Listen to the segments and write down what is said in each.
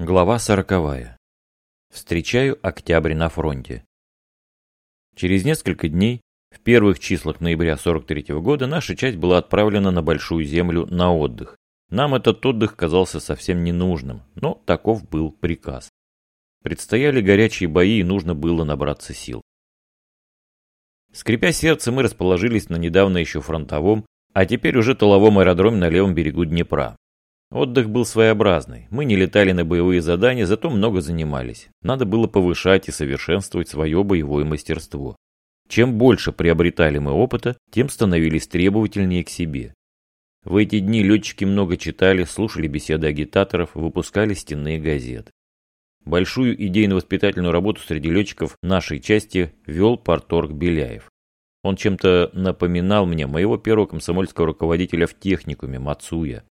Глава сороковая. Встречаю октябрь на фронте. Через несколько дней, в первых числах ноября 43 -го года, наша часть была отправлена на Большую Землю на отдых. Нам этот отдых казался совсем ненужным, но таков был приказ. Предстояли горячие бои и нужно было набраться сил. Скрипя сердце, мы расположились на недавно еще фронтовом, а теперь уже тыловом аэродроме на левом берегу Днепра. Отдых был своеобразный. Мы не летали на боевые задания, зато много занимались. Надо было повышать и совершенствовать свое боевое мастерство. Чем больше приобретали мы опыта, тем становились требовательнее к себе. В эти дни летчики много читали, слушали беседы агитаторов, выпускали стенные газеты. Большую идейно-воспитательную работу среди летчиков нашей части вел порторг Беляев. Он чем-то напоминал мне моего первого комсомольского руководителя в техникуме Мацуя.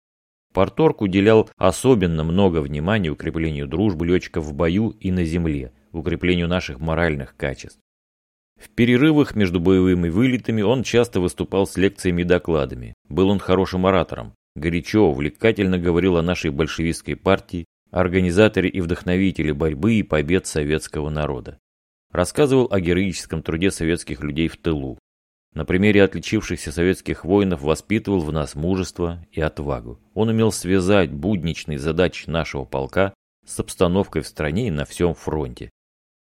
Порторг уделял особенно много внимания укреплению дружбы летчиков в бою и на земле, укреплению наших моральных качеств. В перерывах между боевыми вылетами он часто выступал с лекциями и докладами. Был он хорошим оратором. Горячо, увлекательно говорил о нашей большевистской партии, организаторе и вдохновителе борьбы и побед советского народа. Рассказывал о героическом труде советских людей в тылу, на примере отличившихся советских воинов воспитывал в нас мужество и отвагу. Он умел связать будничные задачи нашего полка с обстановкой в стране и на всем фронте.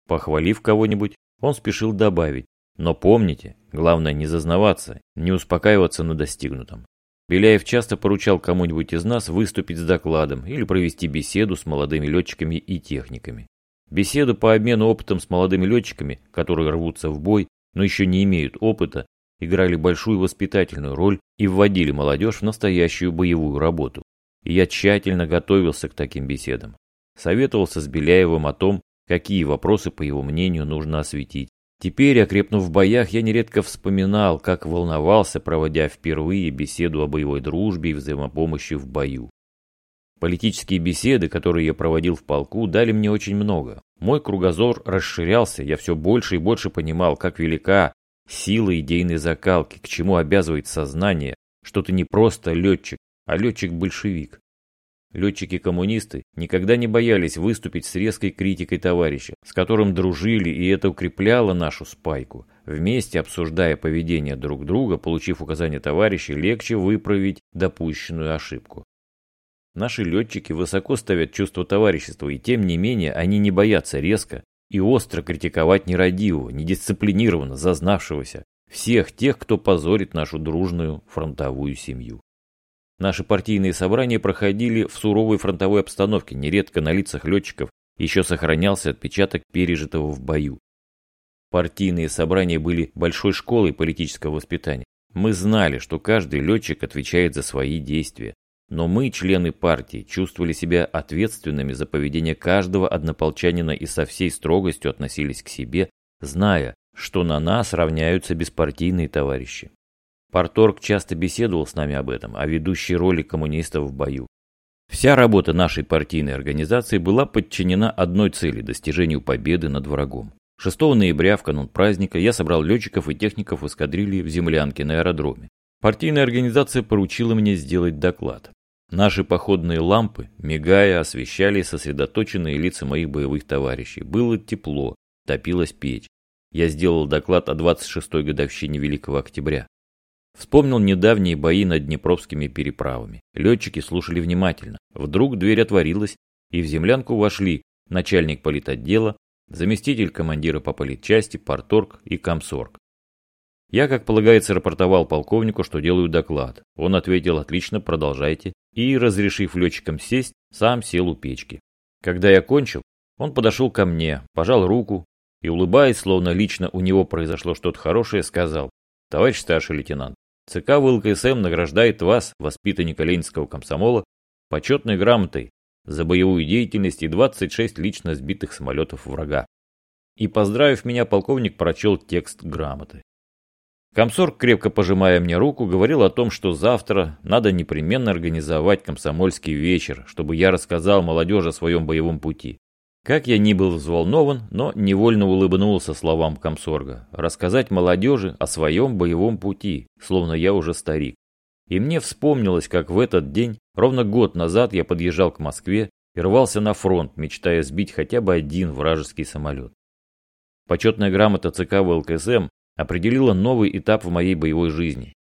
Похвалив кого-нибудь, он спешил добавить, но помните, главное не зазнаваться, не успокаиваться на достигнутом. Беляев часто поручал кому-нибудь из нас выступить с докладом или провести беседу с молодыми летчиками и техниками. Беседу по обмену опытом с молодыми летчиками, которые рвутся в бой, но еще не имеют опыта, играли большую воспитательную роль и вводили молодежь в настоящую боевую работу. И я тщательно готовился к таким беседам. Советовался с Беляевым о том, какие вопросы, по его мнению, нужно осветить. Теперь, окрепнув в боях, я нередко вспоминал, как волновался, проводя впервые беседу о боевой дружбе и взаимопомощи в бою. Политические беседы, которые я проводил в полку, дали мне очень много. Мой кругозор расширялся, я все больше и больше понимал, как велика сила идейной закалки, к чему обязывает сознание, что ты не просто летчик, а летчик-большевик. Летчики-коммунисты никогда не боялись выступить с резкой критикой товарища, с которым дружили, и это укрепляло нашу спайку. Вместе обсуждая поведение друг друга, получив указания товарища, легче выправить допущенную ошибку. Наши летчики высоко ставят чувство товарищества, и тем не менее они не боятся резко и остро критиковать нерадивого, недисциплинированно, зазнавшегося, всех тех, кто позорит нашу дружную фронтовую семью. Наши партийные собрания проходили в суровой фронтовой обстановке, нередко на лицах летчиков еще сохранялся отпечаток пережитого в бою. Партийные собрания были большой школой политического воспитания. Мы знали, что каждый летчик отвечает за свои действия, но мы, члены партии, чувствовали себя ответственными за поведение каждого однополчанина и со всей строгостью относились к себе, зная, что на нас равняются беспартийные товарищи. Парторг часто беседовал с нами об этом, о ведущей роли коммунистов в бою. Вся работа нашей партийной организации была подчинена одной цели – достижению победы над врагом. 6 ноября, в канун праздника, я собрал летчиков и техников эскадрильи в землянке на аэродроме. Партийная организация поручила мне сделать доклад. Наши походные лампы, мигая, освещали сосредоточенные лица моих боевых товарищей. Было тепло, топилась печь. Я сделал доклад о 26-й годовщине Великого Октября. Вспомнил недавние бои над Днепровскими переправами. Летчики слушали внимательно. Вдруг дверь отворилась, и в землянку вошли начальник политотдела, заместитель командира по политчасти, порторг и комсорг. Я, как полагается, рапортовал полковнику, что делаю доклад. Он ответил, отлично, продолжайте. И, разрешив летчикам сесть, сам сел у печки. Когда я кончил, он подошел ко мне, пожал руку и, улыбаясь, словно лично у него произошло что-то хорошее, сказал, «Товарищ старший лейтенант, ЦК ВЛКСМ награждает вас, воспитанника Ленинского комсомола, почетной грамотой за боевую деятельность и 26 лично сбитых самолетов врага». И, поздравив меня, полковник прочел текст грамоты. Комсорг, крепко пожимая мне руку, говорил о том, что завтра надо непременно организовать комсомольский вечер, чтобы я рассказал молодежи о своем боевом пути. Как я ни был взволнован, но невольно улыбнулся словам комсорга. Рассказать молодежи о своем боевом пути, словно я уже старик. И мне вспомнилось, как в этот день, ровно год назад я подъезжал к Москве и рвался на фронт, мечтая сбить хотя бы один вражеский самолет. Почетная грамота ЦК ВЛКСМ определила новый этап в моей боевой жизни.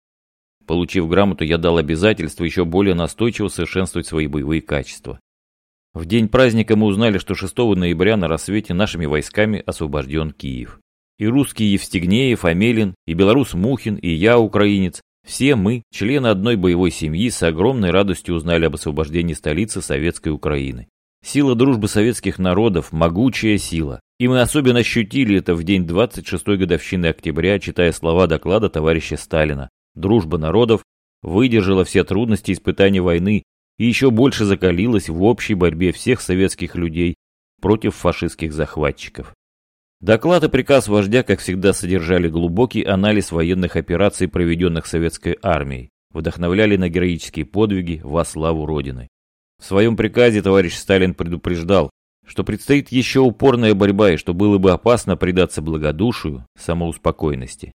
Получив грамоту, я дал обязательство еще более настойчиво совершенствовать свои боевые качества. В день праздника мы узнали, что 6 ноября на рассвете нашими войсками освобожден Киев. И русский Евстигнеев, Амелин, и белорус Мухин, и я, украинец, все мы, члены одной боевой семьи, с огромной радостью узнали об освобождении столицы Советской Украины. Сила дружбы советских народов – могучая сила. И мы особенно ощутили это в день 26-й годовщины октября, читая слова доклада товарища Сталина дружба народов выдержала все трудности испытаний войны и еще больше закалилась в общей борьбе всех советских людей против фашистских захватчиков. Доклад и приказ вождя, как всегда, содержали глубокий анализ военных операций, проведенных советской армией, вдохновляли на героические подвиги во славу Родины. В своем приказе товарищ Сталин предупреждал, что предстоит еще упорная борьба и что было бы опасно предаться благодушию, самоуспокойности.